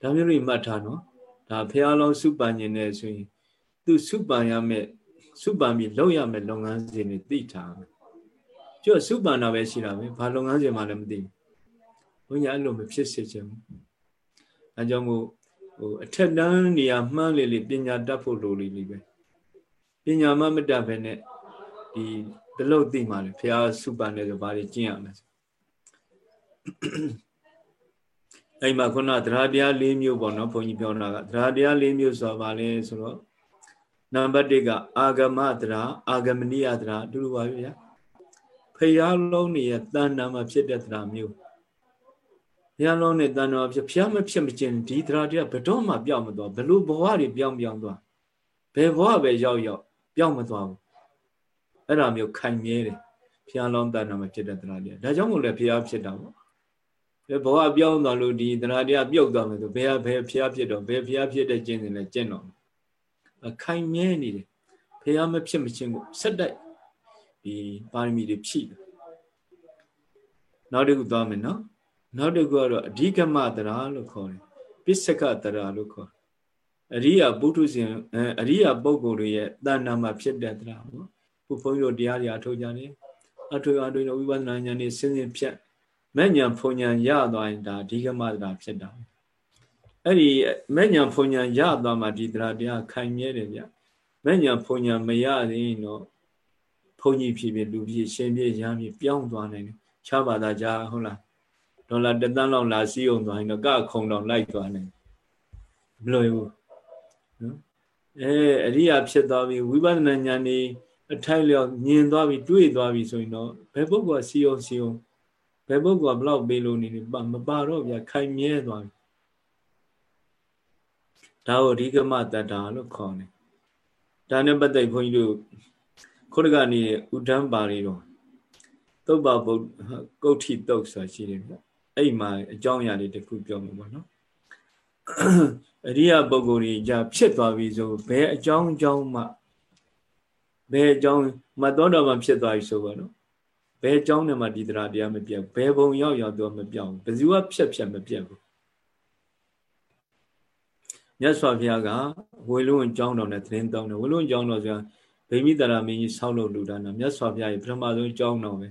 ဒါမျိုးတွေမှတ်ထားနော် ဒါဖះလောင်းစုပန်ခြင်းနဲ့ဆိုရင်သူစုပန်ရမယ်စုပန်ပြီးလုပ်ရမယ်လုပ်ငန်းစဉ်တွေသိထားမယ်ကျော့စုပန်တာပဲရှိတာပဲဘာလုပ်ငန်းစဉ်မှလည်းမသိဘူးဘုညာအဲ့လိုမဖြစ်စေချင်ဘူးအဲကြောင့်မို့ဟိုအထက်တန်းနေရာမှန်းလေလေပညာတတ်ဖို့လိုလေလေပဲပညာမှမတတ်ဘဲနဲ့ဒီဘလို့သိမှလေဖះစုပန်တယ်ဆိုဘာတွေကျင့်ရမလဲ အဲ့မှာခုနသရတရား၄မျိုးပေါ့နော်ဘုန်းကြီးပြောတာကသရတရား၄မျိုးဆိုတာဘာလဲဆိုတော့နံပါတ်1ကအာဂမသရအာဂမနိယသရအတူတူပါဗျာဖရာလုံးနေရဲ့တဏ္ဍာမှာဖြစ်တဲ့သရမျိုးဖရာလုံးနဲ့တဏ္ဍာမှာဖြစ်ဖရာမဖြစ်မချင်းဒီသရတရားဘယ်တော့မှပြောင်းမသွားဘလို့ဘဝတွေပြောင်းပြောင်းသွားဘယ်ဘဝပဲရောက်ရောက်ပြောင်းမသွားဘူးအဲ့ဒါမျိုးခိုင်မြဲတယ်ဖရာလုံးတဏ္ဍာမှာဖြစ်တဲ့သရတရားဒါကြောင့်မို့လဲဖရာဖြစ်တာပေါ့ ဘဝပြောင်းသွားလို့ဒီတရားတရားပြုတ်သွားမယ်ဆိုဘယ်ဟာဘယ်ဖျားဖြစ်တော့ဘယ်ဖျားဖြစ်တဲ့ကျင့်စဉ်လဲကျင့်တော့ခိုင်မြဲနေတယ်ဖျားမဖြစ်မချင်းကိုဆက်တိုက်ဒီပါရမီတွေဖြည့်တယ်နောက်တစ်ခုသွားမယ်နော်နောက်တစ်ခုကတော့အဓိကမတရားလို့ခေါ်တယ်ပစ္စကတရာလို့ခေါ်အရိယာပုထုဇဉ်အရိယာပုဂ္ဂိုလ်တွေရဲ့တဏ္ဍာမှာဖြစ်တဲ့တရားပေါ့ခုဘုန်းကြီးတို့တရားတွေအထုတ်ကြတယ်အထုတ်အထုတ်ဝိပဿနာဉာဏ်နဲ့စဉ်စဉ်ဖြတ် မဲ့ညာဖုန်ညာရသွားရင်ဒါဒီကမတရားဖြစ်တာအဲ့ဒီမဲ့ညာဖုန်ညာရသွားမှဒီတရားတရားခိုင်မြဲတယ်ဗျမဲ့ညာဖုန်ညာမရသေးရင်တော့ဘုန်းကြီးဖြစ်ဖြစ်လူဖြစ်ရှင်ဖြစ်ရမ်းဖြစ်ပြောင်းသွားနိုင်တယ်ခြားပါသားကြဟုတ်လားဒေါ်လာတသန်းလောက်လာစီးအောင်သွားရင်တော့ကခုံတော့လိုက်သွားနိုင်မလို့ဘူးနော်အဲအရိယာဖြစ်သွားပြီဝိပဿနာဉာဏ်นี่အထိုက်လျောက်မြင်သွားပြီတွေ့သွားပြီဆိုရင်တော့ဘယ်ပုဂ္ဂိုလ်စီအောင်စီအောင် ဘယ်ပုဂ္ဂိုလ်ကဘလောက်ပေးလို့နေနေမပါတော့ဗျာခိုင်မြဲသွားပြီဒါကိုအဓိကမတတ္တာလို့ခေါ်တယ်ဒါနဲ့ပတ်သက်ခွန်ကြီးတို့ခုနကနေဥဒ္ဒံပါဠိတော်သုတ်ပါဘုတ်ကုဋ္ဌိတုတ်ဆိုတာရှိတယ်ဗျအဲ့မှာအကြောင်းအရာတွေတခုပြောမှာပေါ့နော်အရိယပုဂ္ဂိုလ်ကြီးじゃဖြစ်သွားပြီဆိုဘယ်အကြောင်းအကြောင်းမှဘယ်အကြောင်းမတော်တော်မှဖြစ်သွားပြီဆိုပါတော့ ဘယ်အကြောင်းနဲ့မှဒီတရားတရားမပြတ်ဘယ်ဘုံရောက်ရောက်တော့မပြောင်းဘယ်သူကဖြက်ဖြက်မပြတ်ဘူးမြတ်စွာဘုရားကဝေလုံးအကြောင်းတော်နဲ့သတင်းတောင်းတယ်ဝေလုံးအကြောင်းတော်ဆိုတာဗိမိတရာမင်းကြီးဆောက်လုပ်လူဒါနာမြတ်စွာဘုရားရဲ့ပထမဆုံးအကြောင်းတော်ပဲ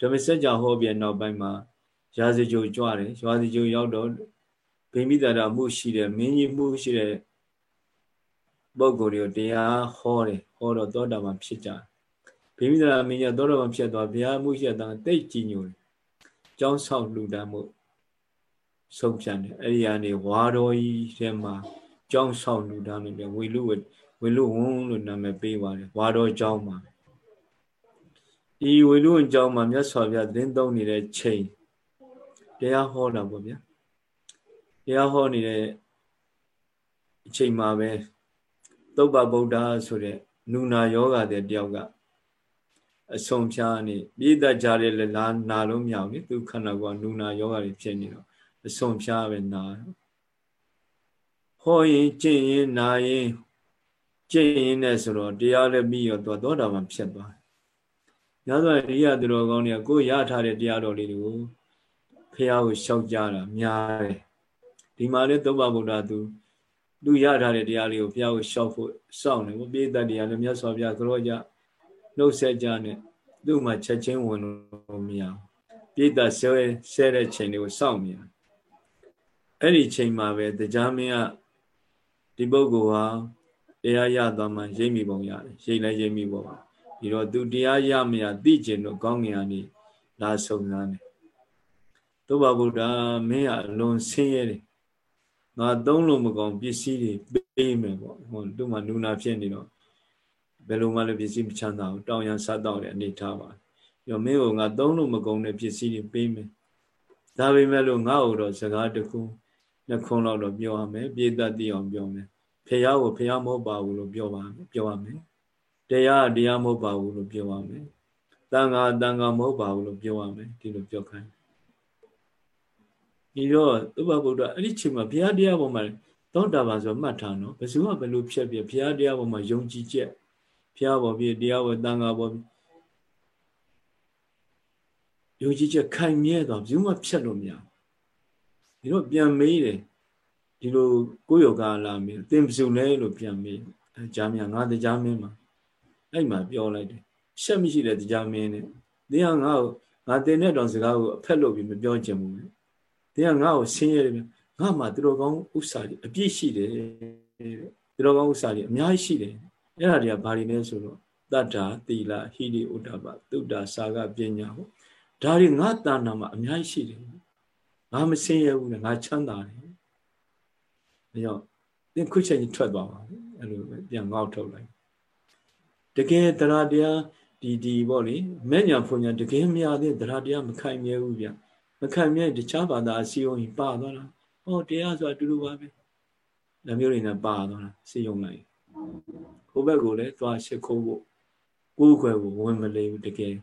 ဓမ္မစကြာဟောပြနောက်ပိုင်းမှာရာဇကြိုကြွတယ်ရာဇကြိုရောက်တော့ဗိမိတရာမှုရှိတယ်မင်းကြီးမှုရှိတဲ့ပုဂ္ဂိုလ်တွေကိုတရားဟောတယ်ဟောတော့သောတာပန်ဖြစ်ကြ ဗိမိတရာမင်းကြီးသောတာပန်ဖြစ်သွားဘုရားမှုရှိတဲ့တိတ်ကြည်ညိုတယ်ကျောင်းဆောက်လူတန်းမှုဆုံးဖြတ်တယ်အဲ့ဒီကနေဝါတော်ကြီးထဲမှာကျောင်းဆောက်လူတန်းနေတယ်ဝေလူဝေလူဝန်းလို့နာမည်ပေးပါတယ်ဝါတော်ကျောင်းမှာဒီဝေလူဝန်ကျောင်းမှာမြတ်စွာဘုရားသတင်းသုံးနေတဲ့ချိန်တရားဟောတာပေါ့ဗျာတရားဟောနေတဲ့အချိန်မှာပဲသုတ်ပဗုဒ္ဓဆိုတဲ့နူနာယောဂတဲ့တယောက်က အဆုံဖြားနေပြည်သက်ကြတဲ့လာနာလို့မရဘူးလေသူခန္ဓာကိုယ်ကနူနာယောဂတွေဖြစ်နေတော့အဆုံဖြားပဲနာဟောရင်ကျင့်ရင်နာရင်ကျင့်ရင်နဲ့ဆိုတော့တရားလည်းပြီးရောတော့သောတာပန်ဖြစ်သွားတယ်။ညသောရိယသူတော်ကောင်းတွေကကိုယ်ရထားတဲ့တရားတော်လေးတွေကိုဖះကိုရှောက်ကြတာများတယ်ဒီမှာလည်းသုဘဗုဒ္ဓသူသူရထားတဲ့တရားလေးကိုဘုရားကိုရှောက်ဖို့စောင့်တယ်ဘုပိဋကတရားလည်းမြတ်စွာဘုရားကြောကြ နှုတ်ဆက်ကြနဲ့သူ့မှာချက်ချင်းဝင်လို့မရဘူးပိဋကဆဲဆဲတဲ့ချိန်လေးကိုစောင့်မြင်အဲ့ဒီချိန်မှာပဲတရားမင်းကဒီပုဂ္ဂိုလ်ဟာတရားရသွားမှရိပ်မိပုံရတယ်ရိပ်လည်းရိပ်မိပုံဒီတော့သူတရားရမရသိကျင်တော့ကောင်းငင်ကနေလာဆုံစမ်းတယ်သုဘဗုဒ္ဓမင်းကအလွန်ဆင်းရဲတယ်ငါသုံးလို့မကောင်းပစ္စည်းတွေပေးမယ်ပေါ့ဟိုသူ့မှာနူနာဖြစ်နေတော့ ဘယ်လိုမှလည်းပစ္စည်းမချမ်းသာဘူးတောင်းရန်စားတော့တဲ့အနေထားပါပြီးတော့မင်းကငါသုံးလို့မကောင်းတဲ့ပစ္စည်းတွေပေးမယ်ဒါပေမဲ့လို့ငါ့ကိုတော့စကားတခုနှစ်ခွန်းလောက်တော့ပြောရမယ်ပြေတတ်သိအောင်ပြောမယ်ဖះကိုဖះမဟုတ်ပါဘူးလို့ပြောပါမယ်ပြောရမယ်တရားတရားမဟုတ်ပါဘူးလို့ပြောရမယ်တန်ခါတန်ခါမဟုတ်ပါဘူးလို့ပြောရမယ်ဒီလိုပြောခိုင်းဒီတော့သုဘဗုဒ္ဓအဲ့ဒီချိန်မှာဘုရားတရားပေါ်မှာသောတာပန်ဆိုမှတ်ထားနော်ဘယ်သူကဘယ်လိုဖြတ်ပြဘုရားတရားပေါ်မှာယုံကြည်ချက် ဘုရားပေါ်ပြတရားပေါ်တန်ခါပေါ်ယုံကြည်ချက်ခိုင်မြဲတော့ဘယ်သူမှဖြတ်လို့မရဒီတော့ပြန်မေးတယ်ဒီလိုကိုယောဂလာမင်းသင်ဘယ်သူလဲလို့ပြန်မေးအဲကြားမြငါတရားမင်းမှာအဲ့မှာပြောလိုက်တယ်ရှက်မရှိတဲ့တရားမင်းနဲ့တင်းကငါ့ကိုငါတင်တဲ့တော်စကားကိုအဖက်လို့ပြီးမပြောချင်ဘူးတင်းကငါ့ကိုဆင်းရဲတယ်ငါမှသူတော်ကောင်းဥစ္စာတွေအပြည့်ရှိတယ်သူတော်ကောင်းဥစ္စာတွေအများကြီးရှိတယ် အဲ့ဒါတွေကဘာတွေလဲဆိုတော့တတ္တာသီလဟိရိဥဒ္ဒပသုဒ္ဓစာကပညာပေါ့ဒါတွေငါတာနာမှာအများကြီးရှိတယ်ငါမဆင်းရဲဘူးငါချမ်းသာတယ်ဒါကြောင့်သင်ခုချိန်ကြီးထွက်သွားပါအဲ့လိုပဲပြန်ငေါက်ထုတ်လိုက်တကယ်တရားတရားဒီဒီပေါ့လေမဲ့ညာဖွညာတကယ်မရတဲ့တရားတရားမခိုင်မြဲဘူးဗျမခံမြဲတခြားဘာသာအစည်းအဝေးပါသွားတာဟောတရားဆိုတာအတူတူပါပဲလက်မျိုးတွေနဲ့ပါသွားတာစီယုံလိုက် ဟိုဘက်ကိုလည်းသွားရှ िख ိုးဖို့ကိုယ်ခွဲဖို့ဝင်မလေးဘူးတကယ်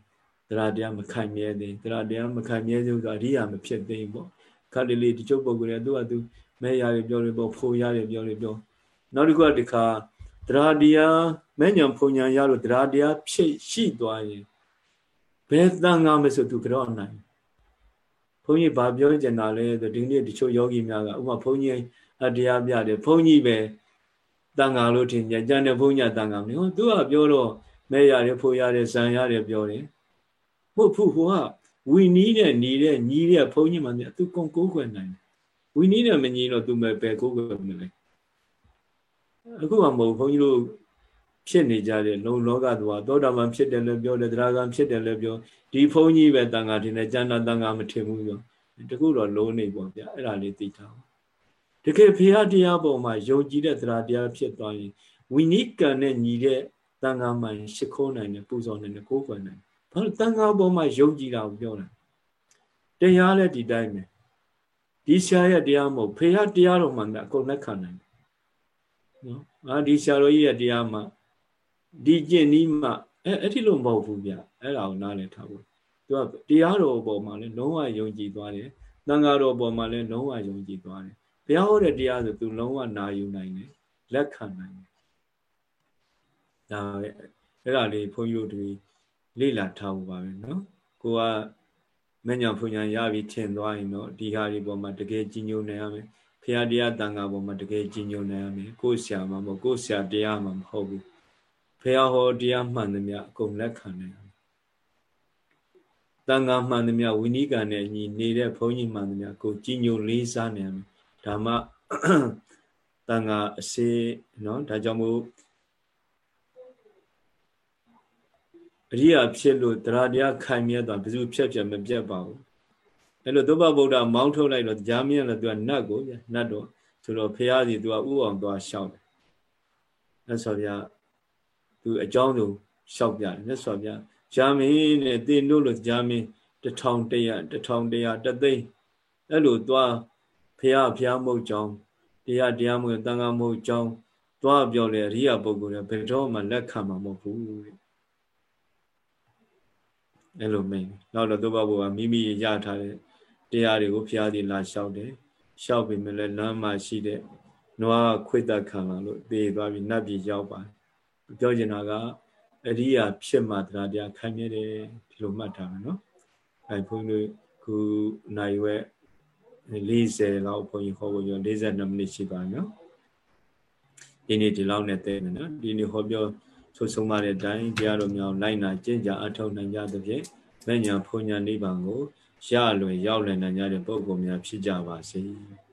တရားတရားမခံမြဲသေးတရားတရားမခံမြဲသေးဆိုတာအရိယာမဖြစ်သေးဘူးပေါ့ခါလေးလေးဒီချုပ်ပုဂ္ဂိုလ်တွေသူ့အတူမဲရတယ်ပြောတယ်ပေါ့ဖိုးရတယ်ပြောတယ်ပြောနောက်တစ်ခုကဒီခါတရားတရားမဲ့ညာဖုန်ညာရလို့တရားတရားဖြစ်ရှိသွားရင်ဘယ်တန်ငါမဆိုသူကြောက်နိုင်ဘဘုန်းကြီးဘာပြောချင်တာလဲဆိုဒီနေ့တချို့ယောဂီများကဥပမာဘုန်းကြီးအတရားပြတယ်ဘုန်းကြီးပဲ တန်ဃာလို့ထင်ကြကြတဲ့ဘုန်းကြီးတန်ဃာမလို့သူကပြောတော့မဲရတယ်ဖို့ရတယ်ဇံရတယ်ပြောတယ်ဟုတ်ဖူဟိုကဝီနီးတဲ့ညီတဲ့ညီတဲ့ဘုန်းကြီးမှသူကုံကိုးကွယ်နိုင်တယ်ဝီနီးတဲ့မညီတော့သူမဲ့ပဲကိုးကွယ်မလဲအခုကမဟုတ်ဘုန်းကြီးတို့ဖြစ်နေကြတဲ့လုံလောကသွားသောတာပန်ဖြစ်တယ်လည်းပြောတယ်တရားကံဖြစ်တယ်လည်းပြောဒီဘုန်းကြီးပဲတန်ဃာထင်တယ်ကျန်တာတန်ဃာမထင်ဘူးပြောတခုတော့လုံးနေပေါ့ဗျအဲ့ဒါလေးသိထားအောင် တကယ်ဖရာတရားပေါ်မှာယုံကြည်တဲ့တရားတရားဖြစ်သွားရင်ဝိနိကံနဲ့ညီတဲ့တန်ဃာမှန်ရှ िख ိုးနိုင်တယ်ပူဇော်နိုင်တယ်ကိုးကွယ်နိုင်ဘာလို့တန်ဃာပေါ်မှာယုံကြည်တာကိုပြောတာတရားလည်းဒီတိုင်းပဲဒီဆရာရဲ့တရားမဟုတ်ဖရာတရားတော်မှန်တဲ့အကုန်လက်ခံနိုင်တယ်နော်ငါဒီဆရာတော်ကြီးရဲ့တရားမှဒီကျင့်နီးမှအဲအဲ့ဒီလိုမဟုတ်ဘူးဗျအဲ့ဒါကိုနားလည်ထားဖို့သူကတရားတော်ပေါ်မှာလည်းလုံးဝယုံကြည်သွားတယ်တန်ဃာတော်ပေါ်မှာလည်းလုံးဝယုံကြည်သွားတယ် ဘုရားဟောတဲ့တရားဆိုသူလုံးဝနာယူနိုင်တယ်လက်ခံနိုင်တယ်ဒါပဲအဲ့ဒါလေးဘုန်းကြီးတို့ဒီလေ့လာထားဖို့ပါပဲเนาะကိုကမညာဖုန်ညာရပြီးထင်သွားရင်တော့ဒီဟာဒီပေါ်မှာတကယ်ကြီးညိုနိုင်ရမယ်ဖရာတရားတန်ခါပေါ်မှာတကယ်ကြီးညိုနိုင်ရမယ်ကိုယ်ဆရာမှာမဟုတ်ကိုယ်ဆရာတရားမှာမဟုတ်ဘူးဖရာဟောတရားမှန်သမျှအကုန်လက်ခံနိုင်ရမယ်တန်ခါမှန်သမျှဝိနိကံနဲ့ညီနေတဲ့ဘုန်းကြီးမှန်သမျှကိုကြီးညိုလေးစားနိုင်ရမယ် ဒါမှတန်ခါအစေเนาะဒါကြောင့်မို့အရိယာဖြစ်လို့တရားတရားခိုင်မြဲသွားဘယ်သူဖြတ်ဖြတ်မပြတ်ပါဘူးအဲ့လိုသုဘဗုဒ္ဓမောင်းထုတ်လိုက်တော့ဂျာမင်းလည်းသူကနတ်ကိုဗျနတ်တော့ဆိုတော့ဖះစီသူကဥအောင်သွားရှောက်တယ်မြတ်စွာဘုရားသူအကြောင်းသူရှောက်ပြတယ်မြတ်စွာဘုရားဂျာမင်းနဲ့တင်တို့လို့ဂျာမင်း1100 1100တသိန်းအဲ့လိုသွား ဖះဖះမဟုတ်ကြောင်းတရားတရားမဟုတ်တန်ခါမဟုတ်ကြောင်းသွားပြောလေအရိယာပုဂ္ဂိုလ်တွေဘယ်တော့မှလက်ခံမှာမဟုတ်ဘူးတဲ့အဲ့လိုမိန်နောက်တော့သုဘဘုရားမိမိရထားတဲ့တရားတွေကိုဘုရားဒီလာလျှောက်တယ်လျှောက်ပြီးမှလည်းလမ်းမှာရှိတဲ့နွားခွေတခံလာလို့တေသွားပြီးနတ်ပြည်ရောက်ပါတယ်ပြောချင်တာကအရိယာဖြစ်မှတရားတရားခံရတဲ့ဒီလိုမှတ်ထားမယ်နော်အဲဘုန်းကြီးတို့ခုနိုင်ဝဲ 40လောက်ဘုန်းကြီးဟောဖို့ပြော42မိနစ်ရှိပါနော်ဒီနေ့ဒီလောက်နဲ့တည်မယ်နော်ဒီနေ့ဟောပြောဆိုဆုံးမတဲ့အတိုင်းတရားတော်များလိုက်နာကျင့်ကြအထောက်နိုင်ကြသဖြင့်မဉ္ဇဏ်ဖုန်ညာနိဗ္ဗာန်ကိုရလွယ်ရောက်လည်နိုင်ကြတဲ့ပုဂ္ဂိုလ်များဖြစ်ကြပါစေ။